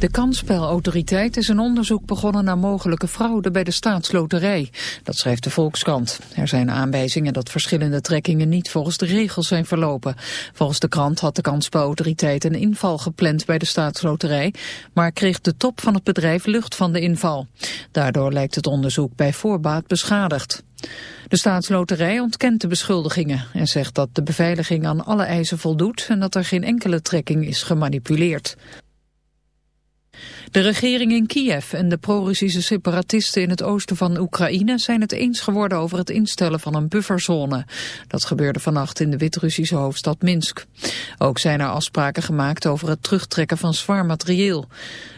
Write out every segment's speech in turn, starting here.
De kansspelautoriteit is een onderzoek begonnen naar mogelijke fraude bij de staatsloterij. Dat schrijft de Volkskrant. Er zijn aanwijzingen dat verschillende trekkingen niet volgens de regels zijn verlopen. Volgens de krant had de kansspelautoriteit een inval gepland bij de staatsloterij, maar kreeg de top van het bedrijf lucht van de inval. Daardoor lijkt het onderzoek bij voorbaat beschadigd. De staatsloterij ontkent de beschuldigingen en zegt dat de beveiliging aan alle eisen voldoet en dat er geen enkele trekking is gemanipuleerd. De regering in Kiev en de pro-Russische separatisten in het oosten van Oekraïne zijn het eens geworden over het instellen van een bufferzone. Dat gebeurde vannacht in de Wit-Russische hoofdstad Minsk. Ook zijn er afspraken gemaakt over het terugtrekken van zwaar materieel.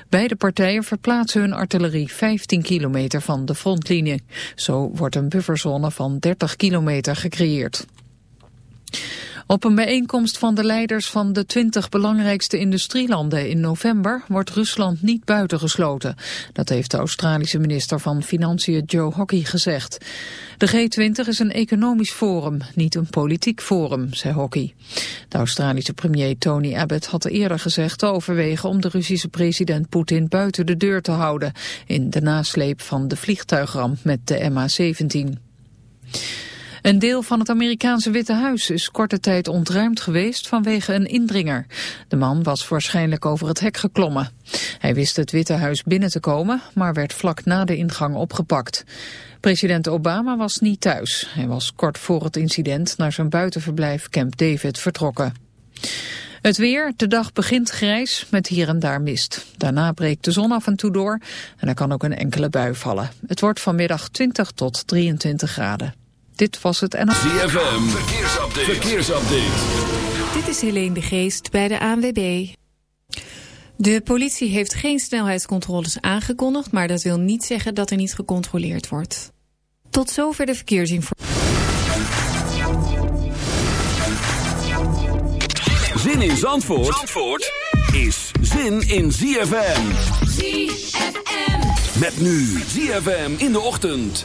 Beide partijen verplaatsen hun artillerie 15 kilometer van de frontlinie. Zo wordt een bufferzone van 30 kilometer gecreëerd. Op een bijeenkomst van de leiders van de 20 belangrijkste industrielanden in november wordt Rusland niet buitengesloten. Dat heeft de Australische minister van Financiën Joe Hockey gezegd. De G20 is een economisch forum, niet een politiek forum, zei Hockey. De Australische premier Tony Abbott had eerder gezegd te overwegen om de Russische president Poetin buiten de deur te houden in de nasleep van de vliegtuigramp met de MH17. Een deel van het Amerikaanse Witte Huis is korte tijd ontruimd geweest vanwege een indringer. De man was waarschijnlijk over het hek geklommen. Hij wist het Witte Huis binnen te komen, maar werd vlak na de ingang opgepakt. President Obama was niet thuis. Hij was kort voor het incident naar zijn buitenverblijf Camp David vertrokken. Het weer, de dag begint grijs met hier en daar mist. Daarna breekt de zon af en toe door en er kan ook een enkele bui vallen. Het wordt vanmiddag 20 tot 23 graden. Dit was het en... ZFM, verkeersupdate. verkeersupdate. Dit is Helene de Geest bij de ANWB. De politie heeft geen snelheidscontroles aangekondigd... maar dat wil niet zeggen dat er niet gecontroleerd wordt. Tot zover de verkeersinformatie. Zin in Zandvoort, Zandvoort is zin in ZFM. ZFM. Met nu ZFM in de ochtend.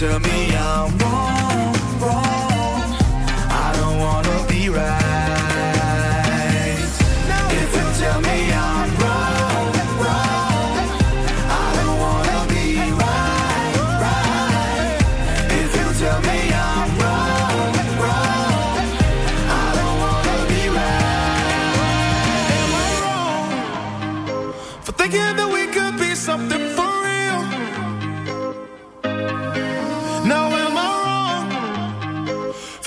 to me.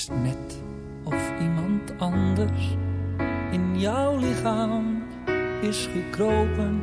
is net of iemand anders in jouw lichaam is gekropen.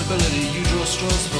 possibility you draw straws for.